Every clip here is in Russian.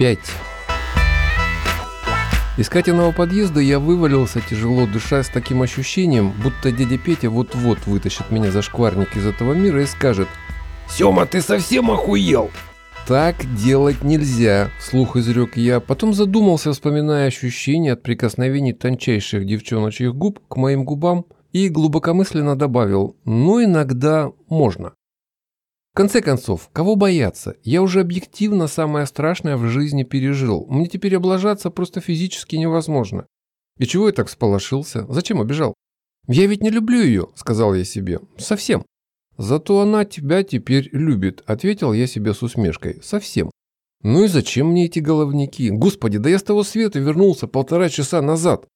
5. Из подъезда я вывалился, тяжело дыша, с таким ощущением, будто дядя Петя вот-вот вытащит меня за шкварник из этого мира и скажет «Сема, ты совсем охуел?» «Так делать нельзя», – вслух изрек я. Потом задумался, вспоминая ощущения от прикосновений тончайших девчоночьих губ к моим губам и глубокомысленно добавил «ну иногда можно». В конце концов, кого бояться? Я уже объективно самое страшное в жизни пережил. Мне теперь облажаться просто физически невозможно. И чего я так всполошился? Зачем обижал? Я ведь не люблю ее, сказал я себе. Совсем. Зато она тебя теперь любит, ответил я себе с усмешкой. Совсем. Ну и зачем мне эти головники? Господи, да я с того света вернулся полтора часа назад.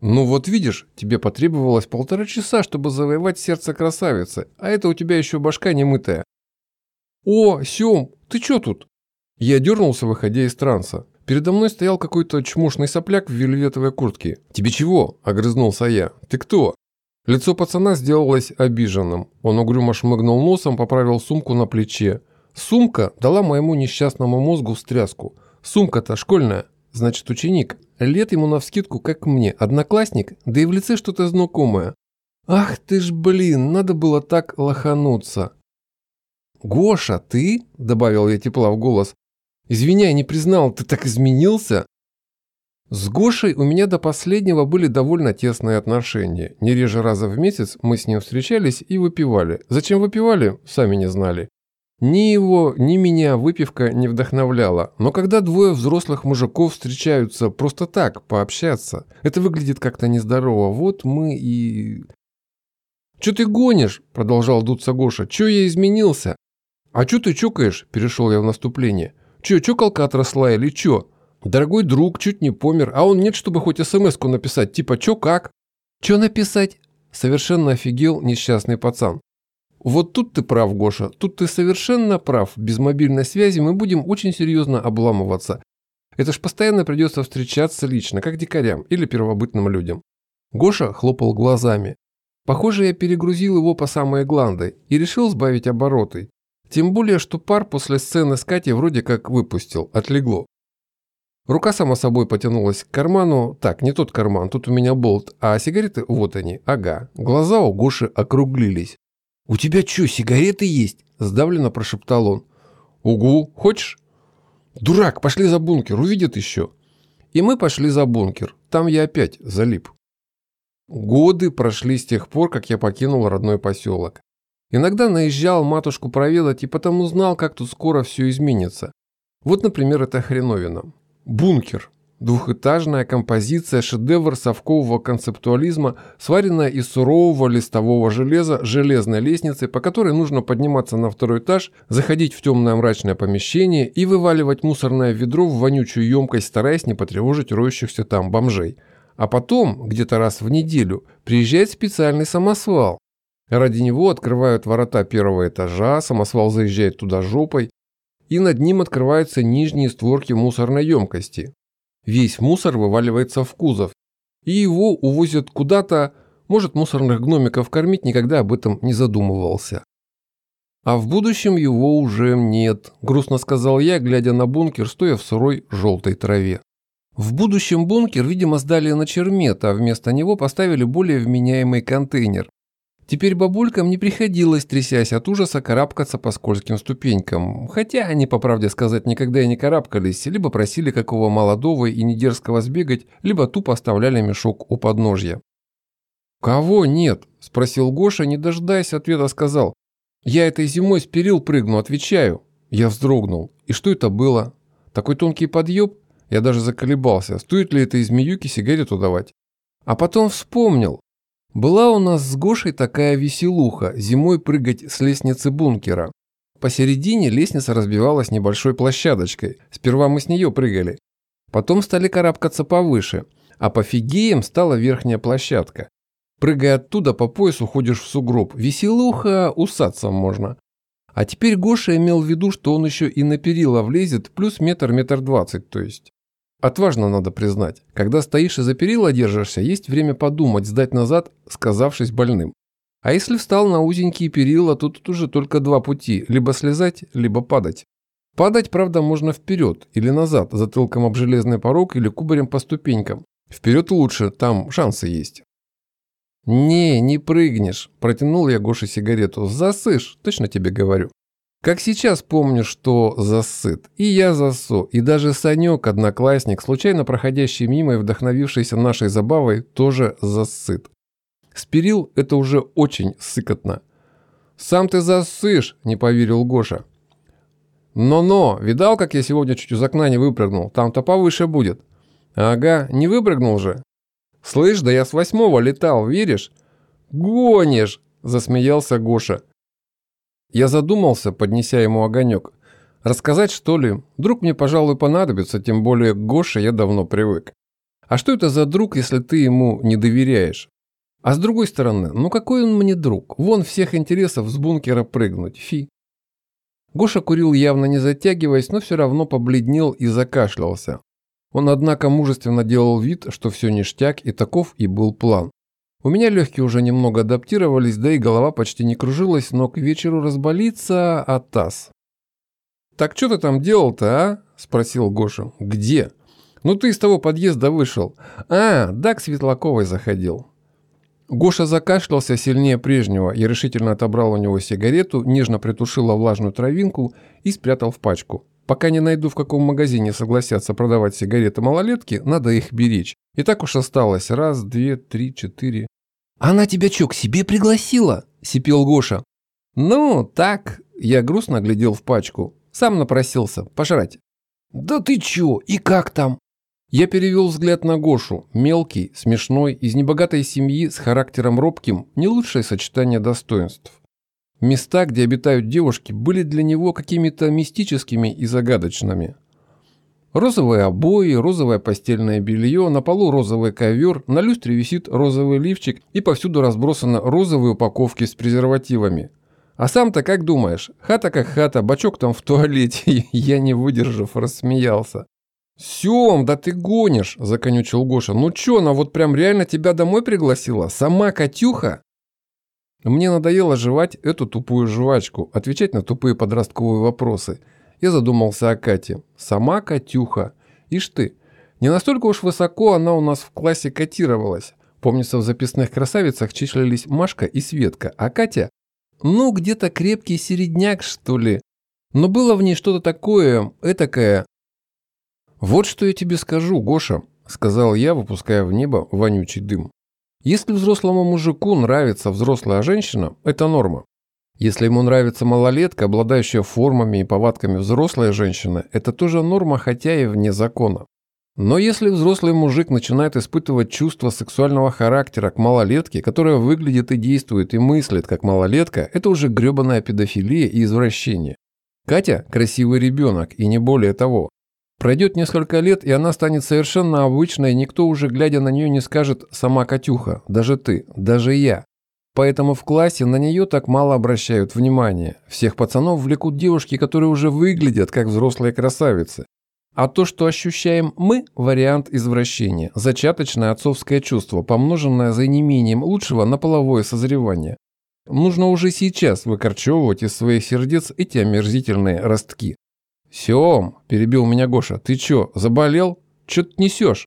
Ну вот видишь, тебе потребовалось полтора часа, чтобы завоевать сердце красавицы, а это у тебя еще башка немытая. «О, Сем, ты чё тут?» Я дернулся, выходя из транса. Передо мной стоял какой-то чмошный сопляк в вельветовой куртке. «Тебе чего?» – огрызнулся я. «Ты кто?» Лицо пацана сделалось обиженным. Он угрюмо шмыгнул носом, поправил сумку на плече. Сумка дала моему несчастному мозгу встряску. Сумка-то школьная, значит ученик. Лет ему навскидку, как мне, одноклассник, да и в лице что-то знакомое. Ах ты ж блин, надо было так лохануться. «Гоша, ты?» – добавил я тепла в голос. «Извиняй, не признал, ты так изменился?» С Гошей у меня до последнего были довольно тесные отношения. Не реже раза в месяц мы с ним встречались и выпивали. Зачем выпивали, сами не знали. Ни его, ни меня выпивка не вдохновляла. Но когда двое взрослых мужиков встречаются просто так, пообщаться, это выглядит как-то нездорово. Вот мы и... «Чё ты гонишь?» – продолжал дуться Гоша. «Чё я изменился?» «А чё ты чокаешь?» – перешел я в наступление. «Чё, чоколка отросла или чё? Дорогой друг чуть не помер, а он нет, чтобы хоть смс-ку написать, типа «чё как?» «Чё написать?» Совершенно офигел несчастный пацан. Вот тут ты прав, Гоша, тут ты совершенно прав. Без мобильной связи мы будем очень серьезно обламываться. Это ж постоянно придется встречаться лично, как дикарям или первобытным людям. Гоша хлопал глазами. Похоже, я перегрузил его по самые гланды и решил сбавить обороты. Тем более, что пар после сцены с Катей вроде как выпустил, отлегло. Рука само собой потянулась к карману. Так, не тот карман, тут у меня болт, а сигареты вот они, ага. Глаза у Гоши округлились. «У тебя что, сигареты есть?» – сдавленно прошептал он. «Угу, хочешь?» «Дурак, пошли за бункер, увидят еще». И мы пошли за бункер. Там я опять залип. Годы прошли с тех пор, как я покинул родной поселок. Иногда наезжал матушку проведать и потому знал, как тут скоро все изменится. Вот, например, это хреновина. Бункер. Двухэтажная композиция, шедевр совкового концептуализма, сваренная из сурового листового железа, железной лестницы, по которой нужно подниматься на второй этаж, заходить в темное мрачное помещение и вываливать мусорное ведро в вонючую емкость, стараясь не потревожить роющихся там бомжей. А потом, где-то раз в неделю, приезжает специальный самосвал, Ради него открывают ворота первого этажа, самосвал заезжает туда жопой, и над ним открываются нижние створки мусорной емкости. Весь мусор вываливается в кузов, и его увозят куда-то, может мусорных гномиков кормить, никогда об этом не задумывался. А в будущем его уже нет, грустно сказал я, глядя на бункер, стоя в сырой желтой траве. В будущем бункер, видимо, сдали на чермет, а вместо него поставили более вменяемый контейнер, Теперь бабулькам не приходилось, трясясь от ужаса, карабкаться по скользким ступенькам. Хотя они, по правде сказать, никогда и не карабкались, либо просили какого молодого и недерзкого сбегать, либо тупо оставляли мешок у подножья. «Кого нет?» – спросил Гоша, не дожидаясь ответа, сказал. «Я этой зимой с перил прыгну, отвечаю». Я вздрогнул. И что это было? Такой тонкий подъеб? Я даже заколебался, стоит ли этой змеюке сигарету давать. А потом вспомнил, была у нас с Гошей такая веселуха – зимой прыгать с лестницы бункера. Посередине лестница разбивалась небольшой площадочкой. Сперва мы с нее прыгали. Потом стали карабкаться повыше, а по фигеям стала верхняя площадка. Прыгая оттуда, по поясу ходишь в сугроб. Веселуха, усаться можно. А теперь Гоша имел в виду, что он еще и на перила влезет, плюс метр-метр двадцать, то есть. Отважно надо признать. Когда стоишь и за перила держишься, есть время подумать, сдать назад, сказавшись больным. А если встал на узенькие перила, то тут уже только два пути – либо слезать, либо падать. Падать, правда, можно вперед или назад, затылком об железный порог или кубарем по ступенькам. Вперед лучше, там шансы есть. «Не, не прыгнешь», – протянул я Гоше сигарету. «Засышь, точно тебе говорю». Как сейчас помню, что засыт. И я засу, и даже Санек, одноклассник, случайно проходящий мимо и вдохновившийся нашей забавой, тоже засыт. Спирил – это уже очень сыкотно. «Сам ты засышь», – не поверил Гоша. «Но-но, видал, как я сегодня чуть из окна не выпрыгнул? Там-то повыше будет». «Ага, не выпрыгнул же?» «Слышь, да я с восьмого летал, веришь?» «Гонишь!» – засмеялся Гоша. Я задумался, поднеся ему огонек. Рассказать, что ли? Друг мне, пожалуй, понадобится, тем более к Гоше я давно привык. А что это за друг, если ты ему не доверяешь? А с другой стороны, ну какой он мне друг? Вон всех интересов с бункера прыгнуть, фи. Гоша курил явно не затягиваясь, но все равно побледнел и закашлялся. Он, однако, мужественно делал вид, что все ништяк, и таков и был план. У меня легкие уже немного адаптировались, да и голова почти не кружилась, но к вечеру разболится, а таз. «Так что ты там делал-то, а?» – спросил Гоша. «Где?» «Ну ты из того подъезда вышел». «А, да, к Светлаковой заходил». Гоша закашлялся сильнее прежнего. Я решительно отобрал у него сигарету, нежно притушил влажную травинку и спрятал в пачку. Пока не найду, в каком магазине согласятся продавать сигареты малолетки, надо их беречь. И так уж осталось. Раз, две, три, четыре. «Она тебя чё, к себе пригласила?» – сипел Гоша. «Ну, так». Я грустно глядел в пачку. Сам напросился. Пожрать. «Да ты чё? И как там?» Я перевел взгляд на Гошу. Мелкий, смешной, из небогатой семьи, с характером робким, не лучшее сочетание достоинств. Места, где обитают девушки, были для него какими-то мистическими и загадочными. Розовые обои, розовое постельное белье, на полу розовый ковер, на люстре висит розовый лифчик и повсюду разбросаны розовые упаковки с презервативами. А сам-то как думаешь? Хата как хата, бачок там в туалете. Я не выдержав, рассмеялся. «Сем, да ты гонишь!» – законючил Гоша. «Ну чё, она вот прям реально тебя домой пригласила? Сама Катюха?» Мне надоело жевать эту тупую жвачку, отвечать на тупые подростковые вопросы. Я задумался о Кате. Сама Катюха. Ишь ты, не настолько уж высоко она у нас в классе котировалась. Помнится, в записных красавицах числились Машка и Светка, а Катя, ну, где-то крепкий середняк, что ли. Но было в ней что-то такое, этакое. «Вот что я тебе скажу, Гоша», — сказал я, выпуская в небо вонючий дым. Если взрослому мужику нравится взрослая женщина, это норма. Если ему нравится малолетка, обладающая формами и повадками взрослой женщины, это тоже норма, хотя и вне закона. Но если взрослый мужик начинает испытывать чувство сексуального характера к малолетке, которая выглядит и действует и мыслит как малолетка, это уже гребаная педофилия и извращение. Катя – красивый ребенок, и не более того. Пройдет несколько лет, и она станет совершенно обычной, и никто уже, глядя на нее, не скажет «сама Катюха», даже ты, даже я. Поэтому в классе на нее так мало обращают внимания. Всех пацанов влекут девушки, которые уже выглядят как взрослые красавицы. А то, что ощущаем мы – вариант извращения, зачаточное отцовское чувство, помноженное за неимением лучшего на половое созревание. Нужно уже сейчас выкорчевывать из своих сердец эти омерзительные ростки. «Сем!» – перебил меня Гоша. «Ты чё, заболел? Чё ты несешь?»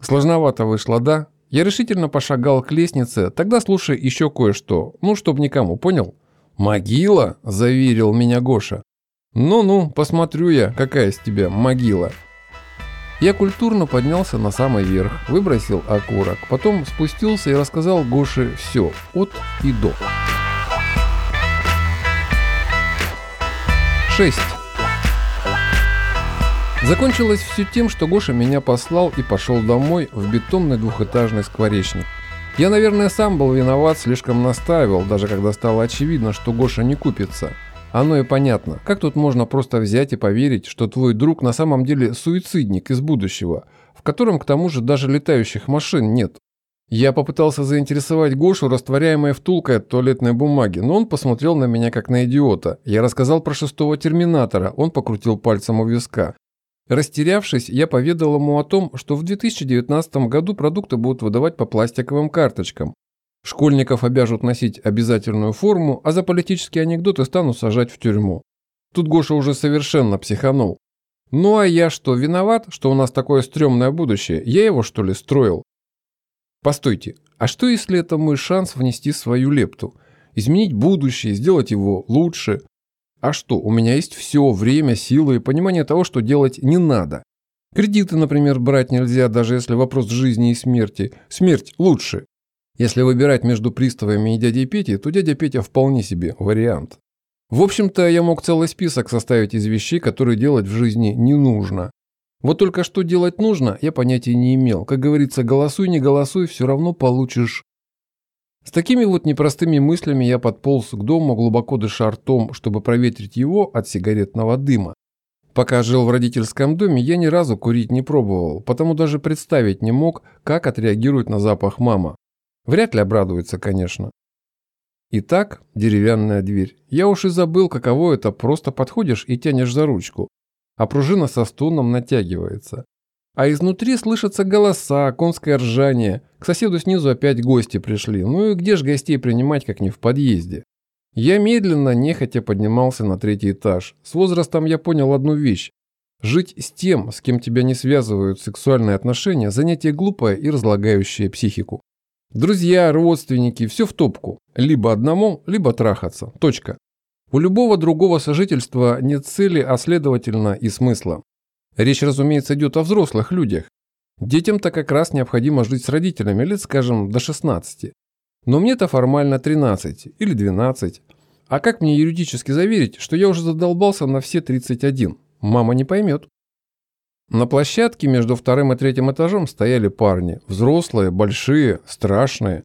Сложновато вышло, да? Я решительно пошагал к лестнице. Тогда слушай еще кое-что. Ну, чтоб никому, понял? «Могила?» – заверил меня Гоша. «Ну-ну, посмотрю я, какая из тебя могила». Я культурно поднялся на самый верх, выбросил окурок, потом спустился и рассказал Гоше все, от и до. 6. Закончилось все тем, что Гоша меня послал и пошел домой в бетонный двухэтажный скворечник. Я, наверное, сам был виноват, слишком настаивал, даже когда стало очевидно, что Гоша не купится. Оно и понятно. Как тут можно просто взять и поверить, что твой друг на самом деле суицидник из будущего, в котором к тому же даже летающих машин нет? Я попытался заинтересовать Гошу растворяемой втулкой от туалетной бумаги, но он посмотрел на меня как на идиота. Я рассказал про шестого терминатора, он покрутил пальцем у виска. Растерявшись, я поведал ему о том, что в 2019 году продукты будут выдавать по пластиковым карточкам. Школьников обяжут носить обязательную форму, а за политические анекдоты станут сажать в тюрьму. Тут Гоша уже совершенно психанул. Ну а я что, виноват, что у нас такое стрёмное будущее? Я его, что ли, строил? Постойте, а что если это мой шанс внести свою лепту? Изменить будущее, сделать его лучше? А что, у меня есть все, время, силы и понимание того, что делать не надо. Кредиты, например, брать нельзя, даже если вопрос жизни и смерти. Смерть лучше. Если выбирать между приставами и дядей Петей, то дядя Петя вполне себе вариант. В общем-то, я мог целый список составить из вещей, которые делать в жизни не нужно. Вот только что делать нужно, я понятия не имел. Как говорится, голосуй, не голосуй, все равно получишь. С такими вот непростыми мыслями я подполз к дому, глубоко дыша ртом, чтобы проветрить его от сигаретного дыма. Пока жил в родительском доме, я ни разу курить не пробовал, потому даже представить не мог, как отреагирует на запах мама. Вряд ли обрадуется, конечно. Итак, деревянная дверь. Я уж и забыл, каково это, просто подходишь и тянешь за ручку, а пружина со стоном натягивается. А изнутри слышатся голоса, конское ржание. К соседу снизу опять гости пришли. Ну и где ж гостей принимать, как не в подъезде? Я медленно, нехотя поднимался на третий этаж. С возрастом я понял одну вещь. Жить с тем, с кем тебя не связывают сексуальные отношения, занятие глупое и разлагающее психику. Друзья, родственники, все в топку. Либо одному, либо трахаться. Точка. У любого другого сожительства нет цели, а следовательно и смысла. Речь, разумеется, идет о взрослых людях. Детям-то как раз необходимо жить с родителями лет, скажем, до 16. Но мне-то формально 13 или 12. А как мне юридически заверить, что я уже задолбался на все 31? Мама не поймет. На площадке между вторым и третьим этажом стояли парни. Взрослые, большие, страшные.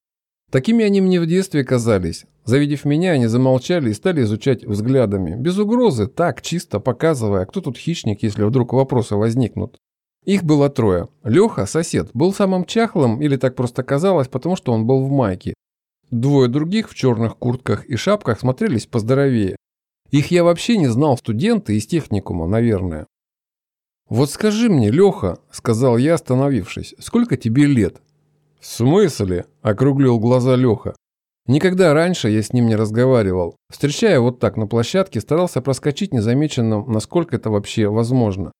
Такими они мне в детстве казались. Завидев меня, они замолчали и стали изучать взглядами. Без угрозы, так, чисто показывая, кто тут хищник, если вдруг вопросы возникнут. Их было трое. Леха, сосед, был самым чахлым, или так просто казалось, потому что он был в майке. Двое других в черных куртках и шапках смотрелись поздоровее. Их я вообще не знал, студенты из техникума, наверное. «Вот скажи мне, Леха», – сказал я, остановившись, – «сколько тебе лет?» «В смысле?» – округлил глаза Леха. Никогда раньше я с ним не разговаривал. Встречая вот так на площадке, старался проскочить незамеченным, насколько это вообще возможно.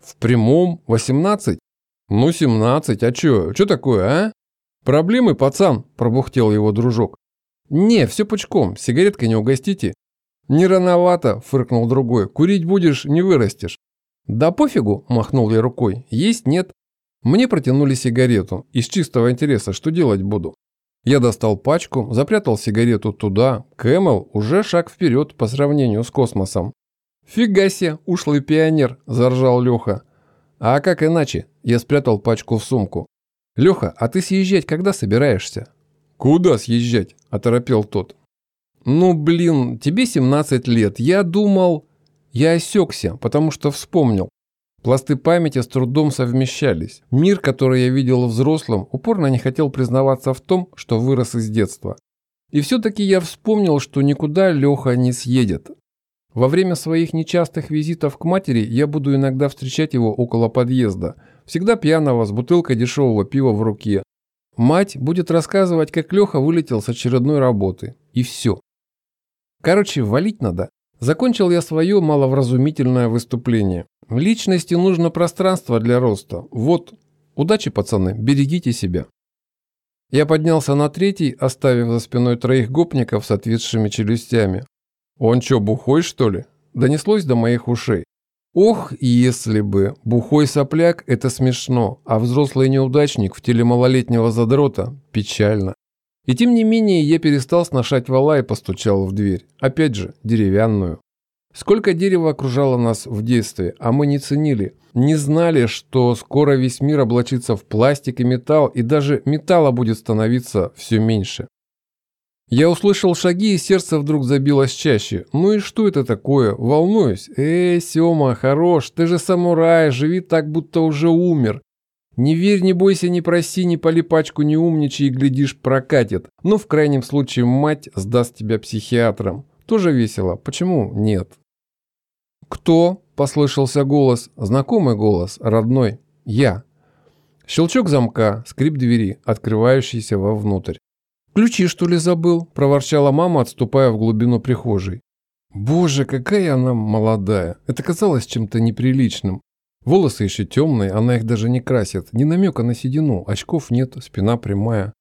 В прямом? 18? Ну, 17, а чё? Чё такое, а? Проблемы, пацан, пробухтел его дружок. Не, все пучком, сигареткой не угостите. Не рановато, фыркнул другой, курить будешь, не вырастешь. «Да пофигу», – махнул я рукой, – «есть нет». Мне протянули сигарету. Из чистого интереса, что делать буду? Я достал пачку, запрятал сигарету туда. Camel уже шаг вперед по сравнению с космосом. «Фига себе, ушлый пионер!» – заржал Леха. «А как иначе?» – я спрятал пачку в сумку. «Леха, а ты съезжать когда собираешься?» «Куда съезжать?» – оторопел тот. «Ну, блин, тебе 17 лет. Я думал...» Я осекся, потому что вспомнил. Пласты памяти с трудом совмещались. Мир, который я видел взрослым, упорно не хотел признаваться в том, что вырос из детства. И все-таки я вспомнил, что никуда Леха не съедет. Во время своих нечастых визитов к матери я буду иногда встречать его около подъезда. Всегда пьяного, с бутылкой дешевого пива в руке. Мать будет рассказывать, как Леха вылетел с очередной работы. И все. Короче, валить надо. Закончил я свое маловразумительное выступление. Личности нужно пространство для роста. Вот. Удачи, пацаны, берегите себя. Я поднялся на третий, оставив за спиной троих гопников с отвисшими челюстями. «Он чё, бухой, что ли?» Донеслось до моих ушей. Ох, если бы. Бухой сопляк – это смешно, а взрослый неудачник в теле малолетнего задрота – печально. И тем не менее я перестал сношать вала и постучал в дверь. Опять же, деревянную. Сколько дерева окружало нас в детстве, а мы не ценили. Не знали, что скоро весь мир облачится в пластик и металл, и даже металла будет становиться все меньше. Я услышал шаги, и сердце вдруг забилось чаще. Ну и что это такое? Волнуюсь. Эй, Сёма, хорош, ты же самурай, живи так, будто уже умер. Не верь, не бойся, не проси, не поли пачку, не умничай и, глядишь, прокатит. Ну, в крайнем случае, мать сдаст тебя психиатрам. Тоже весело. Почему нет? «Кто?» – послышался голос. Знакомый голос, родной. «Я». Щелчок замка, скрип двери, открывающийся вовнутрь. «Ключи, что ли, забыл?» – проворчала мама, отступая в глубину прихожей. Боже, какая она молодая. Это казалось чем-то неприличным. Волосы еще темные, она их даже не красит. Ни намека на седину, очков нет, спина прямая.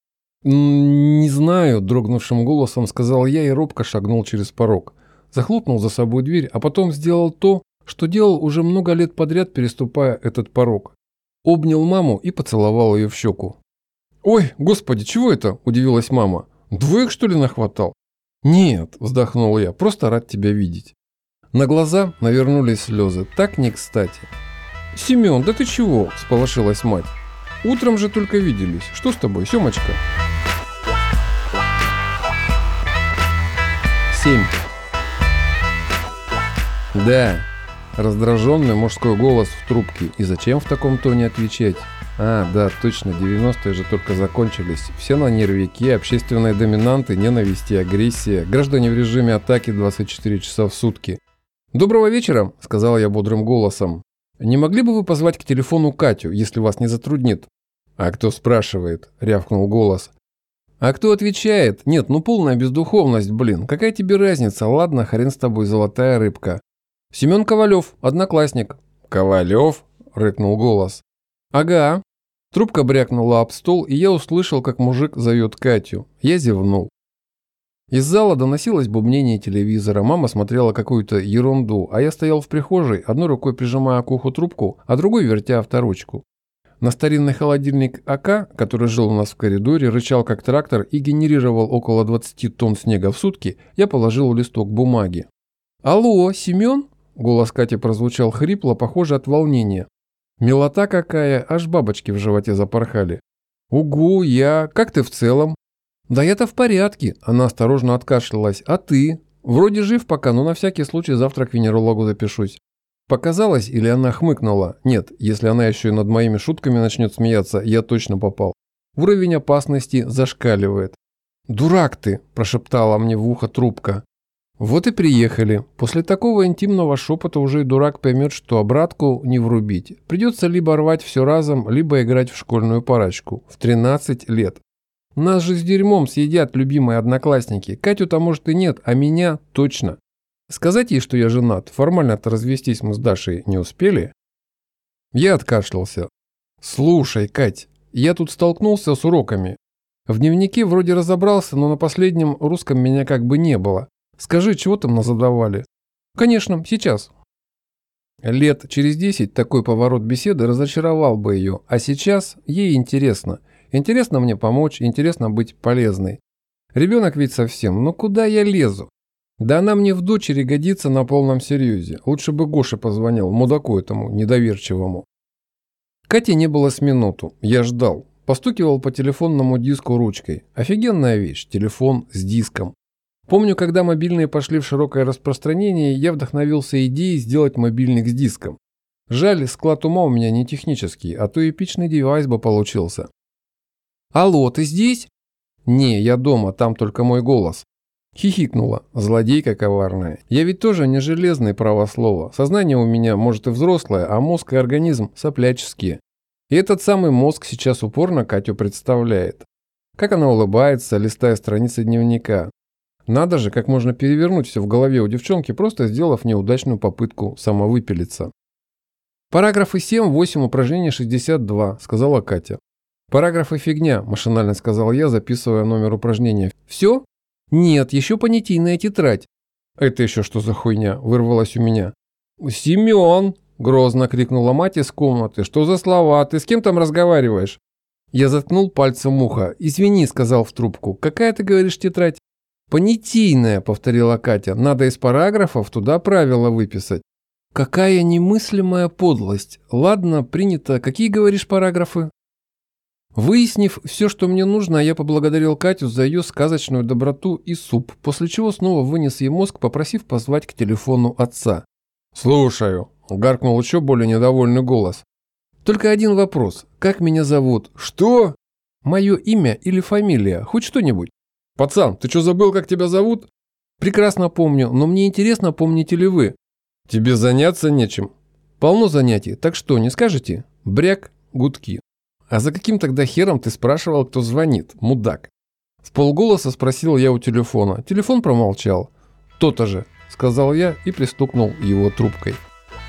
«Не знаю», – дрогнувшим голосом сказал я и робко шагнул через порог. Захлопнул за собой дверь, а потом сделал то, что делал уже много лет подряд, переступая этот порог. Обнял маму и поцеловал ее в щеку. «Ой, господи, чего это?» – удивилась мама. «Двоек, что ли, нахватал?» «Нет», – вздохнул я, – «просто рад тебя видеть». На глаза навернулись слезы, так не кстати. «Семен, да ты чего?» – сполошилась мать. «Утром же только виделись. Что с тобой, Семочка?» 7. Да, раздраженный мужской голос в трубке. И зачем в таком тоне отвечать? А, да, точно, 90-е же только закончились. Все на нервике, общественные доминанты, ненависть и агрессия, граждане в режиме атаки 24 часа в сутки. «Доброго вечера», — сказал я бодрым голосом. «Не могли бы вы позвать к телефону Катю, если вас не затруднит?» «А кто спрашивает?» — рявкнул голос. «А кто отвечает? Нет, ну полная бездуховность, блин. Какая тебе разница? Ладно, хрен с тобой, золотая рыбка». «Семен Ковалев, одноклассник». «Ковалев?» — рыкнул голос. «Ага». Трубка брякнула об стол, и я услышал, как мужик зовет Катю. Я зевнул. Из зала доносилось бубнение телевизора, мама смотрела какую-то ерунду, а я стоял в прихожей, одной рукой прижимая к уху трубку, а другой вертя авторучку. На старинный холодильник АК, который жил у нас в коридоре, рычал как трактор и генерировал около 20 тонн снега в сутки, я положил листок бумаги. «Алло, Семен?» – голос Кати прозвучал хрипло, похоже от волнения. Милота какая, аж бабочки в животе запорхали. «Угу, я. Как ты в целом?» «Да я-то в порядке», – она осторожно откашлялась. «А ты?» «Вроде жив пока, но на всякий случай завтра к венерологу запишусь». Показалось или она хмыкнула? Нет, если она еще и над моими шутками начнет смеяться, я точно попал. Уровень опасности зашкаливает. «Дурак ты!» – прошептала мне в ухо трубка. Вот и приехали. После такого интимного шепота уже и дурак поймет, что обратку не врубить. Придется либо рвать все разом, либо играть в школьную парочку. В 13 лет. Нас же с дерьмом съедят любимые одноклассники. Катю-то может и нет, а меня точно. Сказать ей, что я женат, формально-то развестись мы с Дашей не успели. Я откашлялся. Слушай, Кать, я тут столкнулся с уроками. В дневнике вроде разобрался, но на последнем русском меня как бы не было. Скажи, чего там назадавали? Конечно, сейчас. Лет через десять такой поворот беседы разочаровал бы ее, а сейчас ей интересно. Интересно мне помочь, интересно быть полезной. Ребенок ведь совсем, ну куда я лезу? Да она мне в дочери годится на полном серьезе. Лучше бы Гоша позвонил, мудаку этому, недоверчивому. Кати не было с минуту. Я ждал. Постукивал по телефонному диску ручкой. Офигенная вещь, телефон с диском. Помню, когда мобильные пошли в широкое распространение, я вдохновился идеей сделать мобильник с диском. Жаль, склад ума у меня не технический, а то эпичный девайс бы получился. «Алло, ты здесь?» «Не, я дома, там только мой голос». Хихикнула, злодейка коварная. Я ведь тоже не железный правослово. Сознание у меня, может, и взрослое, а мозг и организм сопляческие. И этот самый мозг сейчас упорно Катю представляет. Как она улыбается, листая страницы дневника. Надо же, как можно перевернуть все в голове у девчонки, просто сделав неудачную попытку самовыпилиться. Параграфы 7, 8, упражнение 62, сказала Катя. Параграфы фигня, машинально сказал я, записывая номер упражнения. Все? Нет, еще понятийная тетрадь. Это еще что за хуйня, вырвалось у меня. Семен, грозно крикнула мать из комнаты. Что за слова? Ты с кем там разговариваешь? Я заткнул пальцем ухо. «Извини», — сказал в трубку. «Какая ты говоришь тетрадь?» «Понятийная», — повторила Катя. «Надо из параграфов туда правила выписать». «Какая немыслимая подлость! Ладно, принято. Какие, говоришь, параграфы?» Выяснив все, что мне нужно, я поблагодарил Катю за ее сказочную доброту и суп, после чего снова вынес ей мозг, попросив позвать к телефону отца. «Слушаю», — гаркнул еще более недовольный голос. «Только один вопрос. Как меня зовут?» «Что?» «Мое имя или фамилия? Хоть что-нибудь?» «Пацан, ты что забыл, как тебя зовут?» «Прекрасно помню, но мне интересно, помните ли вы?» «Тебе заняться нечем». «Полно занятий, так что, не скажете?» «Бряк, гудки». «А за каким тогда хером ты спрашивал, кто звонит, мудак?» В полголоса спросил я у телефона. Телефон промолчал. То-то же. – сказал я и пристукнул его трубкой.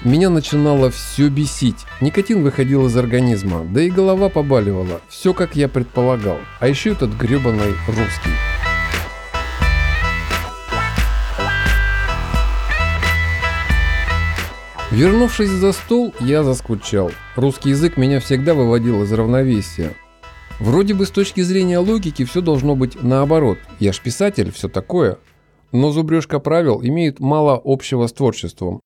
Меня начинало все бесить. Никотин выходил из организма, да и голова побаливала. Все, как я предполагал. А еще этот гребаный русский. Вернувшись за стол, я заскучал. Русский язык меня всегда выводил из равновесия. Вроде бы с точки зрения логики все должно быть наоборот. Я ж писатель, все такое. Но зубрежка правил имеет мало общего с творчеством.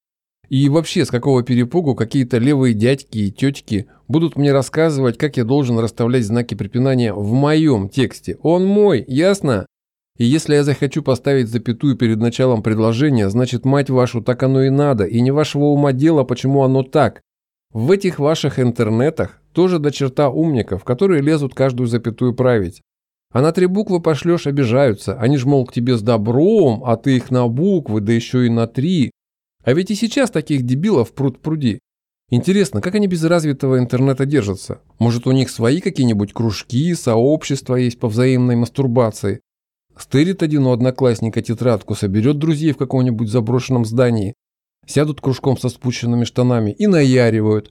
И вообще, с какого перепугу какие-то левые дядьки и тетки будут мне рассказывать, как я должен расставлять знаки препинания в моем тексте. Он мой, ясно? И если я захочу поставить запятую перед началом предложения, значит, мать вашу, так оно и надо, и не вашего ума дело, почему оно так. В этих ваших интернетах тоже до черта умников, которые лезут каждую запятую править. А на три буквы пошлешь, обижаются. Они ж, мол, к тебе с добром, а ты их на буквы, да еще и на три. А ведь и сейчас таких дебилов пруд пруди. Интересно, как они без развитого интернета держатся? Может, у них свои какие-нибудь кружки, сообщества есть по взаимной мастурбации? Стырит один у одноклассника тетрадку, соберет друзей в каком-нибудь заброшенном здании, сядут кружком со спущенными штанами и наяривают.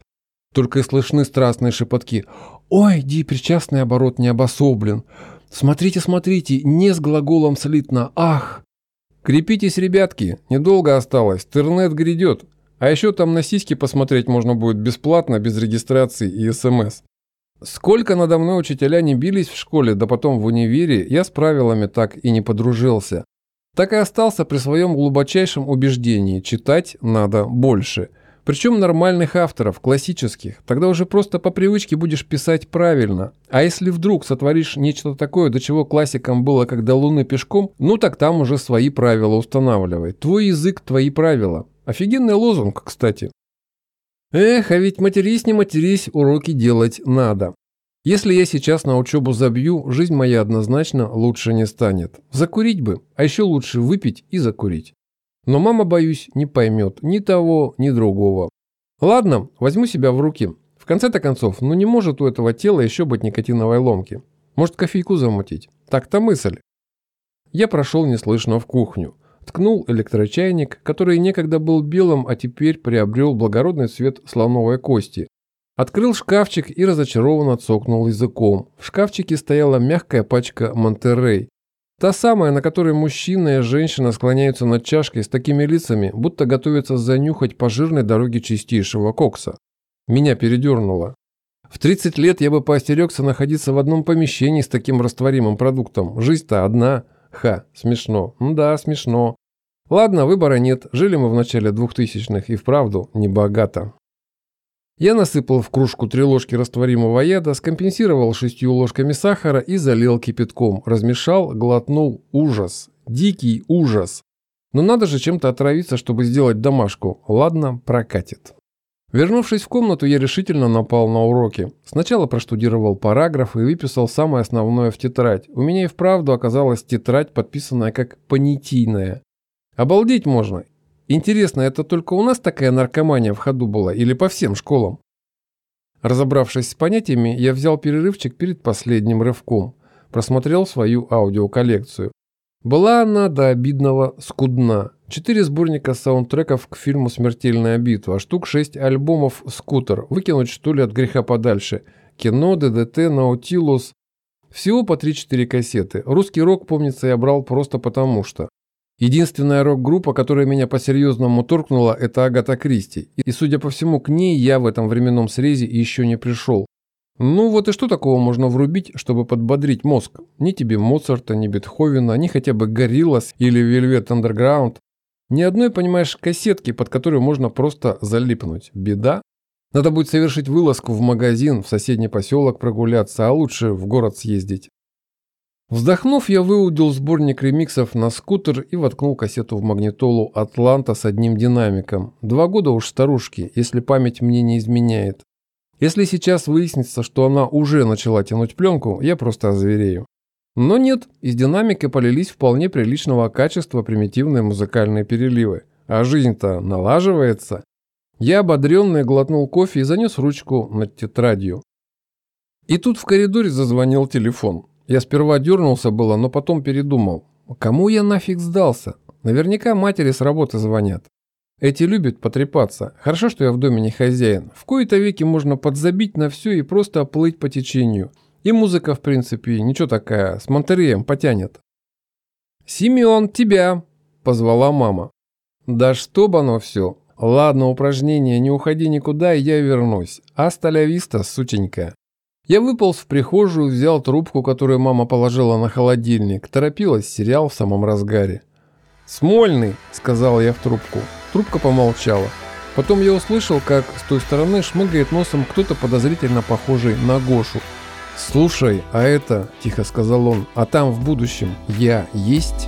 Только и слышны страстные шепотки. «Ой, ди, причастный оборот не обособлен. Смотрите, смотрите, не с глаголом слитно. Ах!» Крепитесь, ребятки, недолго осталось, интернет грядет. А еще там на сиськи посмотреть можно будет бесплатно, без регистрации и СМС. Сколько надо мной учителя не бились в школе, да потом в универе, я с правилами так и не подружился. Так и остался при своем глубочайшем убеждении – читать надо больше – причем нормальных авторов, классических. Тогда уже просто по привычке будешь писать правильно. А если вдруг сотворишь нечто такое, до чего классикам было, когда луны пешком, ну так там уже свои правила устанавливай. Твой язык – твои правила. Офигенный лозунг, кстати. Эх, а ведь матерись не матерись, уроки делать надо. Если я сейчас на учебу забью, жизнь моя однозначно лучше не станет. Закурить бы, а еще лучше выпить и закурить. Но мама, боюсь, не поймет ни того, ни другого. Ладно, возьму себя в руки. В конце-то концов, ну не может у этого тела еще быть никотиновой ломки. Может кофейку замутить? Так-то мысль. Я прошел неслышно в кухню. Ткнул электрочайник, который некогда был белым, а теперь приобрел благородный цвет слоновой кости. Открыл шкафчик и разочарованно цокнул языком. В шкафчике стояла мягкая пачка Монтерей. Та самая, на которой мужчина и женщина склоняются над чашкой с такими лицами, будто готовятся занюхать по жирной дороге чистейшего кокса. Меня передернуло. В 30 лет я бы поостерегся находиться в одном помещении с таким растворимым продуктом. Жизнь-то одна. Ха, смешно. Да, смешно. Ладно, выбора нет. Жили мы в начале 2000-х и вправду не богато. Я насыпал в кружку три ложки растворимого яда, скомпенсировал шестью ложками сахара и залил кипятком. Размешал, глотнул. Ужас. Дикий ужас. Но надо же чем-то отравиться, чтобы сделать домашку. Ладно, прокатит. Вернувшись в комнату, я решительно напал на уроки. Сначала проштудировал параграф и выписал самое основное в тетрадь. У меня и вправду оказалась тетрадь, подписанная как понятийная. Обалдеть можно. Интересно, это только у нас такая наркомания в ходу была или по всем школам? Разобравшись с понятиями, я взял перерывчик перед последним рывком, просмотрел свою аудиоколлекцию. Была она до обидного скудна. Четыре сборника саундтреков к фильму «Смертельная битва», штук шесть альбомов «Скутер», выкинуть что ли от греха подальше, кино, ДДТ, Наутилус. Всего по 3-4 кассеты. Русский рок, помнится, я брал просто потому что. Единственная рок-группа, которая меня по-серьезному торкнула, это Агата Кристи. И, судя по всему, к ней я в этом временном срезе еще не пришел. Ну вот и что такого можно врубить, чтобы подбодрить мозг? Ни тебе Моцарта, ни Бетховена, ни хотя бы Гориллас или Velvet Underground. Ни одной, понимаешь, кассетки, под которую можно просто залипнуть. Беда. Надо будет совершить вылазку в магазин, в соседний поселок прогуляться, а лучше в город съездить. Вздохнув, я выудил сборник ремиксов на скутер и воткнул кассету в магнитолу «Атланта» с одним динамиком. Два года уж старушки, если память мне не изменяет. Если сейчас выяснится, что она уже начала тянуть пленку, я просто озверею. Но нет, из динамика полились вполне приличного качества примитивные музыкальные переливы. А жизнь-то налаживается. Я ободренный глотнул кофе и занес ручку над тетрадью. И тут в коридоре зазвонил телефон. Я сперва дернулся было, но потом передумал. Кому я нафиг сдался? Наверняка матери с работы звонят. Эти любят потрепаться. Хорошо, что я в доме не хозяин. В кои-то веки можно подзабить на все и просто оплыть по течению. И музыка, в принципе, ничего такая, с Монтереем потянет. «Семен, тебя!» – позвала мама. «Да чтоб оно все! Ладно, упражнение, не уходи никуда, и я вернусь. Асталявиста, сученька!» Я выполз в прихожую, взял трубку, которую мама положила на холодильник. Торопилась, сериал в самом разгаре. «Смольный!» – сказал я в трубку. Трубка помолчала. Потом я услышал, как с той стороны шмыгает носом кто-то подозрительно похожий на Гошу. «Слушай, а это...» – тихо сказал он. «А там в будущем я есть?»